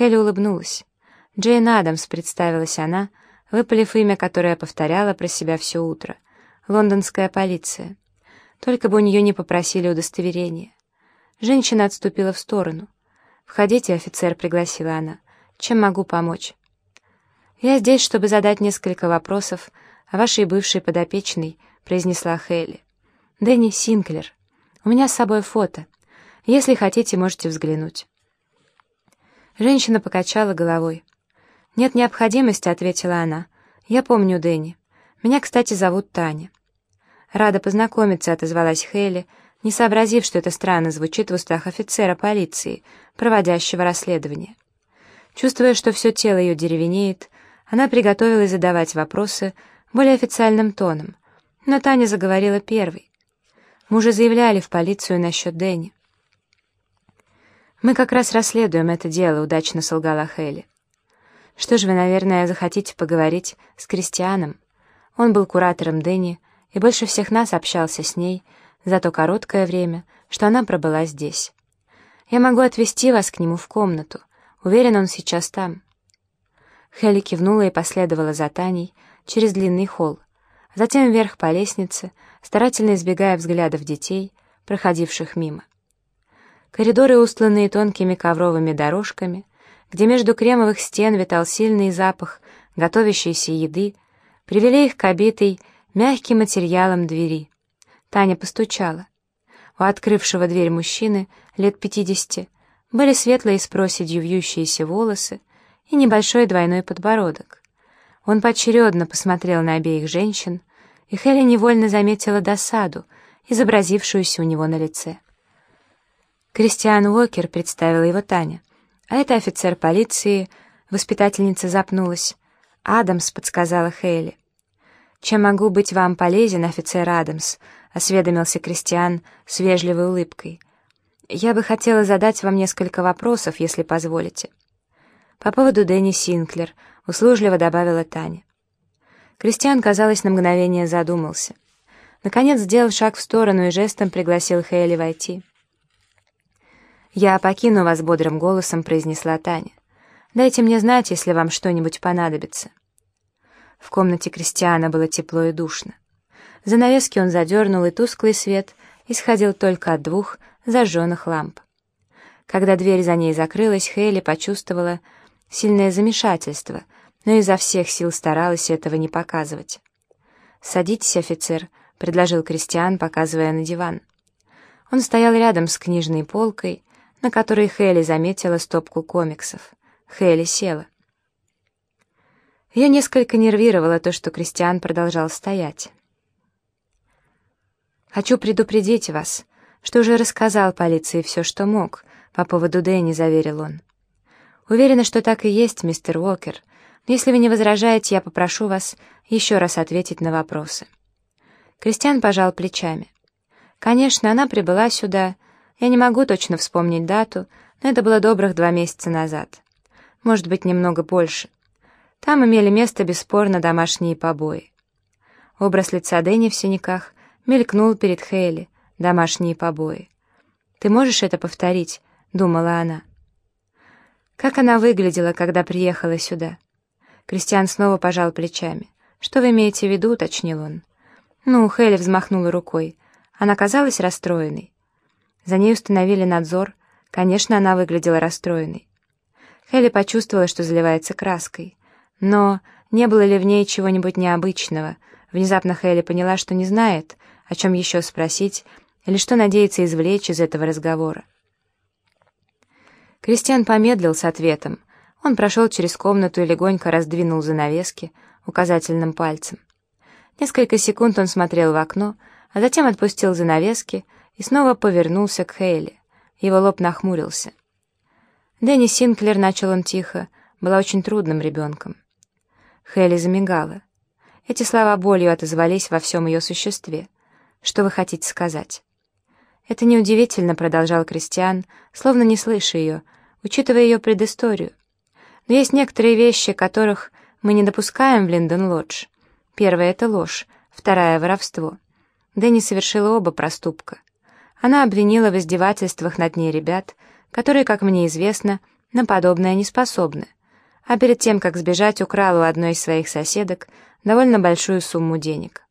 Хелли улыбнулась. «Джейн Адамс», — представилась она, выпалив имя, которое повторяла про себя все утро. «Лондонская полиция». Только бы у нее не попросили удостоверения. Женщина отступила в сторону. «Входите, офицер», — пригласила она. «Чем могу помочь?» «Я здесь, чтобы задать несколько вопросов о вашей бывшей подопечной», — произнесла Хелли. «Дэнни Синклер. У меня с собой фото. Если хотите, можете взглянуть». Женщина покачала головой. «Нет необходимости», — ответила она. «Я помню Дэнни. Меня, кстати, зовут Таня». «Рада познакомиться», — отозвалась Хейли, не сообразив, что это странно звучит в устах офицера полиции, проводящего расследование. Чувствуя, что все тело ее деревенеет, она приготовилась задавать вопросы более официальным тоном, но Таня заговорила первой. Мы уже заявляли в полицию насчет Дэнни. «Мы как раз расследуем это дело», — удачно солгала Хейли. «Что ж, вы, наверное, захотите поговорить с Кристианом. Он был куратором Дэнни, и больше всех нас общался с ней за то короткое время, что она пробыла здесь. Я могу отвезти вас к нему в комнату. Уверен, он сейчас там». Хелли кивнула и последовала за Таней через длинный холл, затем вверх по лестнице, старательно избегая взглядов детей, проходивших мимо. Коридоры, устланные тонкими ковровыми дорожками, где между кремовых стен витал сильный запах готовящейся еды, привели их к обитой мягким материалом двери. Таня постучала. У открывшего дверь мужчины, лет пятидесяти, были светлые с проседью вьющиеся волосы и небольшой двойной подбородок. Он поочередно посмотрел на обеих женщин, и Хелли невольно заметила досаду, изобразившуюся у него на лице. Кристиан Уокер представила его Таня. А это офицер полиции, воспитательница запнулась. «Адамс», — подсказала Хейли. «Чем могу быть вам полезен, офицер Адамс?» — осведомился Кристиан с вежливой улыбкой. «Я бы хотела задать вам несколько вопросов, если позволите». «По поводу Дэнни Синклер», — услужливо добавила Таня. Кристиан, казалось, на мгновение задумался. Наконец, сделав шаг в сторону и жестом пригласил Хейли войти. «Я покину вас», — бодрым голосом произнесла Таня. «Дайте мне знать, если вам что-нибудь понадобится». В комнате Кристиана было тепло и душно. Занавески он задернул, и тусклый свет исходил только от двух зажженных ламп. Когда дверь за ней закрылась, Хейли почувствовала сильное замешательство, но изо всех сил старалась этого не показывать. «Садитесь, офицер», — предложил Кристиан, показывая на диван. Он стоял рядом с книжной полкой, на которой Хейли заметила стопку комиксов. Хейли села. Ее несколько нервировало то, что Кристиан продолжал стоять. «Хочу предупредить вас, что уже рассказал полиции все, что мог, по поводу Дэнни», — заверил он. «Уверена, что так и есть, мистер Уокер, но если вы не возражаете, я попрошу вас еще раз ответить на вопросы». Кристиан пожал плечами. «Конечно, она прибыла сюда. Я не могу точно вспомнить дату, но это было добрых два месяца назад. Может быть, немного больше». Там имели место бесспорно домашние побои. Образ лица Дэнни в синяках мелькнул перед Хейли. Домашние побои. «Ты можешь это повторить?» — думала она. Как она выглядела, когда приехала сюда? Кристиан снова пожал плечами. «Что вы имеете в виду?» — уточнил он. Ну, Хейли взмахнула рукой. Она казалась расстроенной. За ней установили надзор. Конечно, она выглядела расстроенной. Хейли почувствовала, что заливается краской. Но не было ли в ней чего-нибудь необычного? Внезапно Хейли поняла, что не знает, о чем еще спросить, или что надеется извлечь из этого разговора. Кристиан помедлил с ответом. Он прошел через комнату и легонько раздвинул занавески указательным пальцем. Несколько секунд он смотрел в окно, а затем отпустил занавески и снова повернулся к Хейли. Его лоб нахмурился. Дэнни Синклер, начал он тихо, была очень трудным ребенком. Хелли замигала. Эти слова болью отозвались во всем ее существе. «Что вы хотите сказать?» «Это неудивительно», — продолжал Кристиан, словно не слыша ее, учитывая ее предысторию. «Но есть некоторые вещи, которых мы не допускаем в Линдон-Лодж. Первая — это ложь, вторая — воровство. Дэнни совершила оба проступка. Она обвинила в издевательствах над ней ребят, которые, как мне известно, на подобное не способны, а перед тем, как сбежать, украл у одной из своих соседок довольно большую сумму денег.